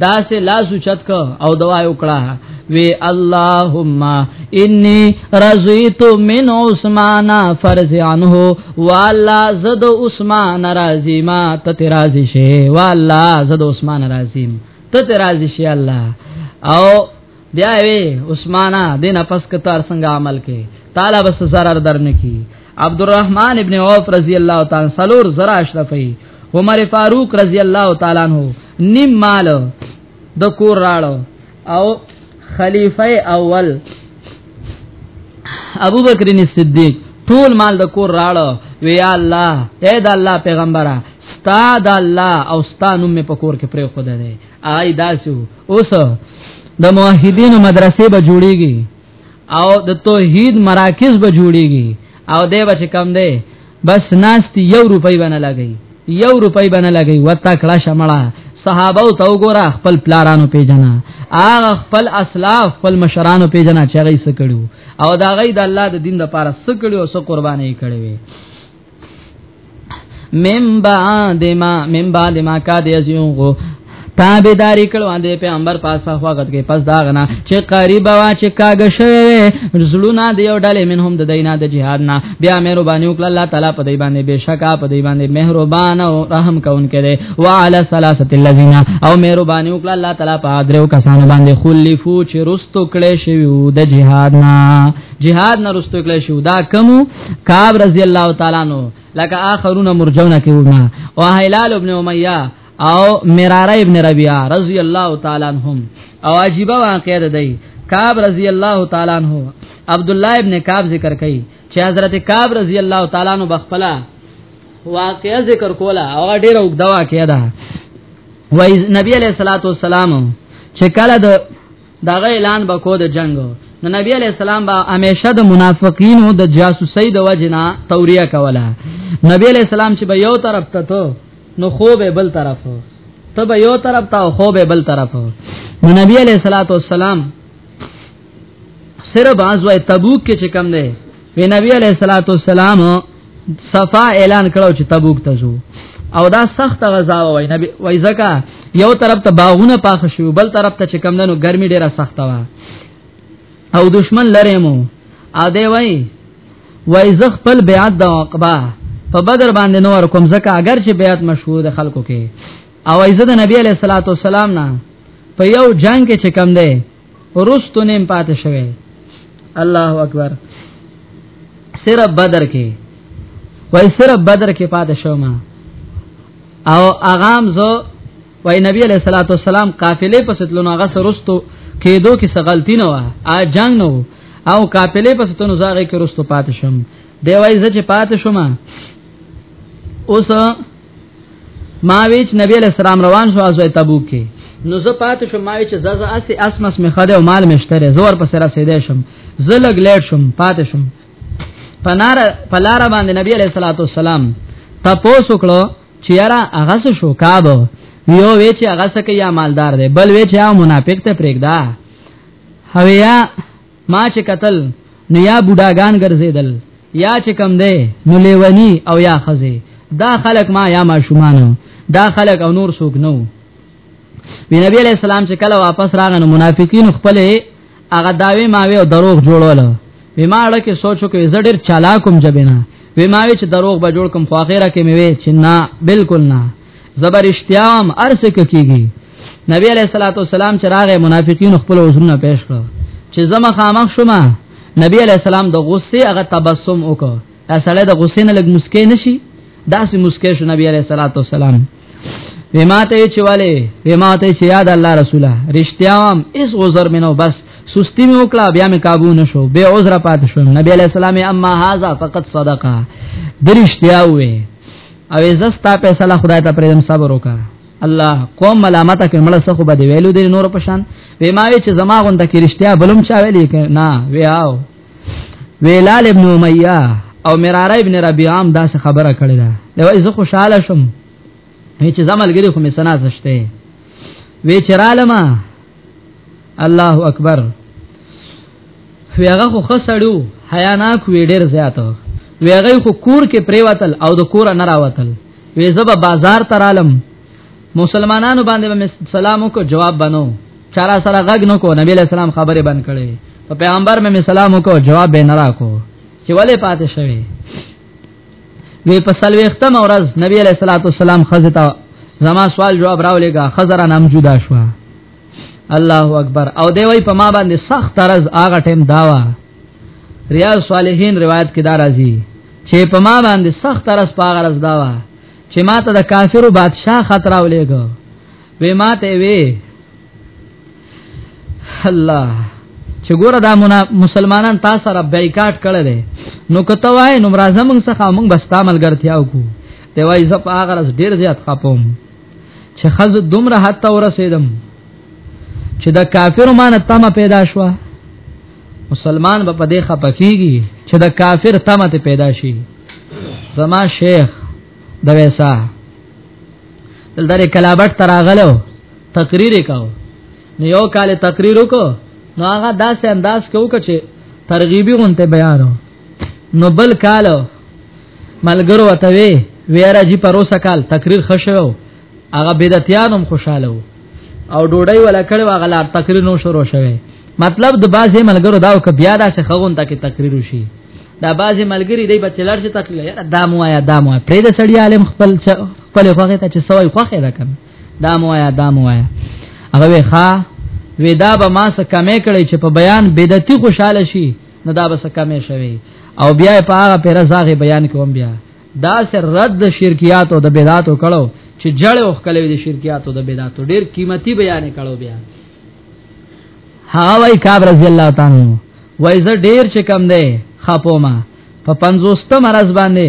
دا سه لاس چت کو او دوا وکړه وی اللهم انی رضیت من عثمان فرض عنه والا زد عثمان راضی ما ته راضی شي والا زد عثمان راضی ته راضی شي الله او بیا وی عثمانه دینه پس کتار څنګه عمل کې تعالی بس zarar درنه کی عبدالرحمن ابن عوف رضی الله تعالی سلور زرا اشرفی عمر فاروق رضی الله تعالی عنہ نیم مال د کور راړو او خلیفہ اول ابو بکر صدیق ټول مال د کور راړو وی الله اے د الله پیغمبره ستا د الله او ستا نوم په کور کې پرې خو ده آی داسو اوس د موحدین مدرسې به جوړیږي او د توحید مراکز به جوړیږي او دی به کم دی بس ناشتي یو روپۍ باندې لګي یو روپۍ باندې لګي وتا کړه شمړه صحابه او تو ګوره خپل پلارانو پیجنا هغه خپل اسلاف خپل مشرانو پیجنا چې غي سکړو او دا غي د الله د دین لپاره سکړو او سو قرباني کړي من بعد ما من بعد ما کا دی ازیونغو تابیداری کړو اندې پیغمبر پاسه وخت کې پس دا غنا چې قریب وا چې کاګ شوی زړونه دی او ډلې منهم د دینا د جهاد نه بیا مهرباني وکړه الله تعالی په دې باندې بشکا په دې باندې مهربان او رحم کون کړي وعلى ثلاثه الذين او مهرباني وکړه الله تعالی په درو کسانو باندې خلفو چې رستو کړي شوی د جهاد نه جهاد نه رستو کړي شو دا کمو کعب رضی الله تعالی عنہ لکه اخرون مرجونه کې وما او هلال ابن امیہ او مراره ابن ربیعه رضی الله تعالی عنهم او عجیب واقعه ده دی کعب رضی الله تعالی عنہ عبد الله ابن کعب ذکر کړي چې حضرت کعب رضی الله تعالی عنہ بخپلا واقعه ذکر کوله او ډیره وګدا واقعه ده وای نبی علیہ الصلوۃ والسلام چې کله د دا غ اعلان بکو د جنگ نو نبی علی السلام با همیشه د منافقینو د جاسوسۍ د وجنا توریه کوله نبی علی السلام چې به یو طرف ته ته نو خو به بل طرف ته به یو طرف ته خو به بل طرف نو نبی علی صلوات والسلام سره باز وای تبوک کې چې کم دی وی نبی علی صلوات والسلام صفا اعلان کړو چې تبوک ته ځو او دا سخت غزا وای نبی وای زکا یو طرف ته باغونه پاخ شو بل طرف ته چې کم دنو ګرمي ډیره سخت وا او دشمن لره مو ا دی وای وای ز خپل بیعت د عقبه په بدر باندې نور کوم زکه اگر چې بیعت مشهور د خلکو کې او عزت نبی علیہ الصلوۃ والسلام نه په یو جنگ کې چې کم دی ورستو نیم پات شوه الله اکبر صرف بدر کې وای صرف بدر کې پات شوه ما او اغام زو وای نبی علیہ الصلوۃ والسلام قافله پس تلونو هغه سرستو کېدو کې سغلتی نه وه ا جنگ نو او قافله پس تلونو زاغه کې رستو پات شوم دی وای زه چې پات شوم اوس ما ویچ نبی علیہ السلام روان شو ازوی تبوک کې نو زه پات شو ما ویچ زازه اسی اسمس می خده او مال مشتره زور پر سره سیده شم زه لګ لیټ شم پات شم پنار پلار باندې نبی علیہ الصلوۃ والسلام تاسو کړو چې یارا هغه شو کاب یو وی چې هغه سکه یا مالدار دی بل وی چې منافق ته پرېګدا هویا ما چې قتل نو یا بوډاګان ګرځیدل یا چې کم دی نو لیونی او یا خزه دا خلق ما یا ما شومانو دا خلق او نور سوق نو وی نبی علیہ السلام چې کله واپس راغنو منافقین خپل هغه داوی ماوی او دروغ جوړول وی ما اړه کې سوچو کې زړه چالاکم جبینا وی ماوی چې دروغ به جوړ کوم خو اخره کې مې وی چې نه بالکل نه زبر اشتیام ارس کیږي نبی علیہ الصلوۃ والسلام چې راغې منافقین خپل عذرونه پیش کړ چې زما خامخ شوما نبی علیہ السلام د غصې هغه تبسم وکړ دا سړی د غصې نه لګ مسکې نشي داسې مسکې شو نبی علیہ الصلوۃ والسلام وماته چې والے وماته چې یاد الله رسوله رښتیاوم اس عذر منو بس سستی می وکړه بیا می काबू نشو به عذر پات شو نبی علیہ السلام اما هاذا فقط صدقه درشتیا وې او زستا فیصله خدای ته پرېدم صبر وکا الله کوم ملامت کې مړ څه خو بده ویلو دي نور پشان وې ما وی چې زما غونډه کې رښتیا بلوم چا ویلې نه ویاو ویلال ابن امیہ او مراره ابن ربیعه هم دا څه خبره کړې ده لوي زه خوشاله شم چې زملګری خو می سنا زشته وی چرالما الله اکبر وی هغه خو خسړو حیا نه کو ډیر زیات وی هغه خو کور کې پریوتل او د کور نه راوتل وی زب بازار تر عالم مسلمانانو باندې به سلام کو جواب بنو چارا سره غږ نو کو نبی له سلام خبره بند کړي په پیغمبر مې سلام کو جواب به نه راکو چې ولې پاتې شوی وی په سلوختم ورځ نبی علیہ الصلوۃ والسلام خزتا زما سوال جواب راولېګا خزر نام جدا شو الله اکبر او دی وی په ما باندې سخت طرز هغه ټیم داوا ریاض صالحین روایت کې دار راځي چې په ما باندې سخت طرز پاغه رز داوا چې ما ته د کافرو بادشاه خطر راولېګا وی ما ته وی الله چې ګوره دا مسلمانان تاسو سره بایکاټ کړل دي نو کته وای نو مرزه موږ څخه موږ بس تعامل ګرځیا وکړو دی وای زه په هغه رس ډیر زیات خپم چې خز دومره حتی ورسېدم چې دا کافر مان تما پیدا شو مسلمان به په دې خپکیږي چې دا کافر تما ته پیدا شي زما شیخ د ویسا دلته کلابټ تراغلو تقریر کاو نو یو کال تقریر وکړو نو هغه داسې انداز کې وکړ چې ترغیبي غونته بیانو نو بل کال ملګرو وته وی ویرا جی پروسه کال تقریر خشو هغه بدعتیانم خوشاله او ډوډۍ ولا کړو هغه لار تقریر نو شروع شوه مطلب د بازه ملګرو داو ک بیا داسې خغون ته کې تقریر وشي دا بازه ملګری دی بچ لار شي تقریر دا مو آیا دا مو پرې د سړی عالم خپل خپل خوخه ته چې سوې خوخه ده کنه دا مو آیا دا مو آیا هغه وی ښا وی دا به ما څه کمې کړي چې په بیان بدعتي خوشاله شي نو دا به څه کمې شوي او بیا په هغه پر زاغه بیان کوم بیا دا سر رد شرکیات او د بدعاتو کړو چې جړ او خلوی د شرکیات او د بدعاتو ډیر قیمتي بیان کړو بیا ها وای کعب رضی الله تعالی وای زه ډیر چې کم دی خپوما په 50 مرز باندې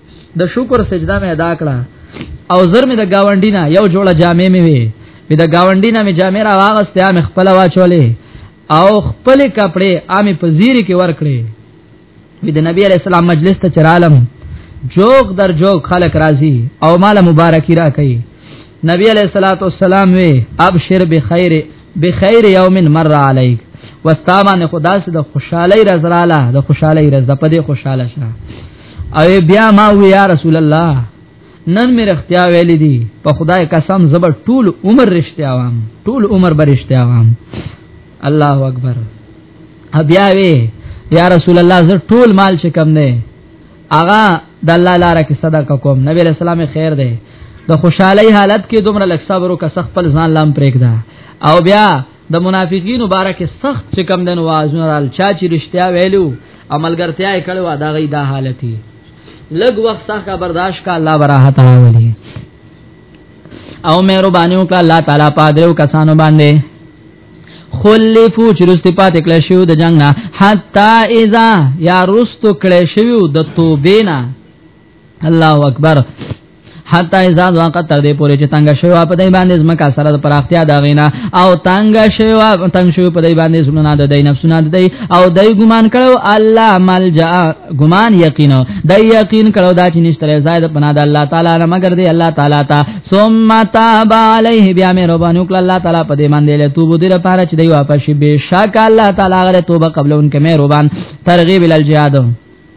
د شکر سجده مې ادا کړه او زر مې د گاونډي نه یو جوړه جامې مې وي مې د گاونډي نه مې جامې را واغستې مې خپل واچولې او خپل کپڑے امې په زیری کې ورکړې مې د نبی علی السلام مجلس ته چرالم جوګ در جوګ خلق راضي او مال مبارکي را کوي نبی علیہ الصلوۃ والسلام وی ابشر بخیر بخیر یوم مر علیک واستامه خدا سره د خوشحالي رزراله د خوشحالي رز په دې خوشاله شه او بیا ما وی یا رسول الله نن مې رختیا ویلې دي په خدای قسم زبر ټول عمر رښتیا وام ټول عمر برښتیا وام الله اکبر بیا وی یا رسول الله زه ټول مال چې کم نه اغا د الله لپاره کې صدقه کوم نبی رسول الله خیر دی د خوشحالي حالت کې دومره لک صبر او که سخت پل ځان لام پرېږده او بیا د منافقینو باره کې سخت چې کم دن وازونه رال چا چې رښتیا ویلو عملګرتیا یې کړو دا غي دا حالتي لګ وخت څخه برداشت کا الله براحت راولي او مهربانيو کا الله تعالی پادرو کسانو باندې خلفو چې رستي پاتې کله شو د جنگ نه حتا اذا یا رستو کله شو د توبې نه الله اکبر حتا اذا ذاق تر دې پورې چې تنگ شوی په دای باندې زمکا سره د پراختیا دا غینا او تنگ شوی تنگ شوی په دای باندې زمونه د دای نفسونه د دای او دای ګمان کړو الله ملجا ګمان یقین دای یقین کړو دا چې نشته زائد پنا د الله تعالی نه مگر دی الله تعالی تا ثم تاب علیه بیا مې ربانو کړ الله تعالی په دې باندې له توبو دې لپاره چې دی واپس شي بشک الله تعالی غره توبه قبلون کې مې ربان ترغیب ال جهاد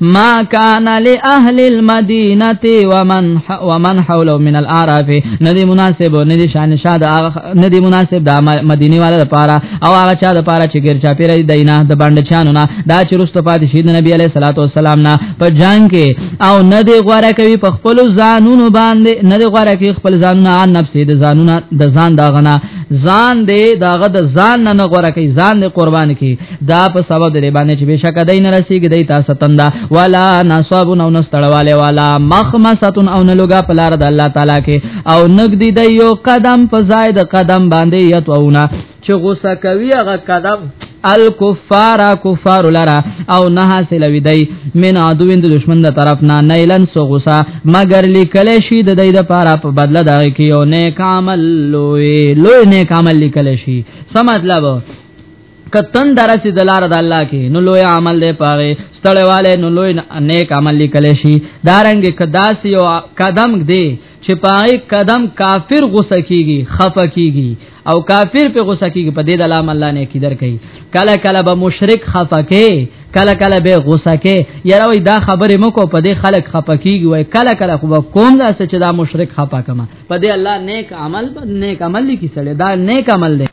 ما كان لاهل المدينه ومن ومن حوله من الاعراف ندي مناسب ندي شان شاد ندي مناسب دا مديني والا لپاره او هغه چا لپاره چې ګر چا پیری دینه د باندې چانو نه دا چې رست پات شي د نبی عليه الصلاه والسلام نه په جنگ کې او ندي غواره کوي په خپل ځانونو باندې ندي غواره کوي خپل ځانونه عن نفسه د ځانونه د ځان داغنه ځان دې داغه د ځان نه غواره کوي ځان دې قربان کوي دا په سبب د باندې چې بشک دای نه رسیږي دای تاسو تندا ولا نصاب نو نستړواله ولا مخمساتن او نه لوګه په لار د الله تعالی کې او نګدی د یو قدم په زائد قدم باندې یتوونه چې غوسه کوي هغه قدم الکفار کفار لرا او نه حاصل وی دی من عدوین د دشمن د طرف نه نیلن سو غوسا مگر لیکل شي د دې د پاره په بدله دا کې یو نیک عمل لوی لوی نیک عمل لیکل شي سم مطلب کتن درسې د لار د الله کې نو لوی عمل دی پاره ستړیواله نو لوی نیک عمل لیکل شي دارنګ کداسي یو قدم دی چې پاره قدم کافر غوسه کیږي خفه کیږي او کافر په غوسه کیږي په دې د لام الله نه کیدر کوي کله کله به مشرک خفه کې کله کله به غوسه کې یاره وای دا خبره مو کو په دې خلک خفه کیږي وای کله کله خو کوم دا چې دا مشرک خفه کما په دې الله نیک عمل نیک عمل لیکي سړی دا نیک عمل دی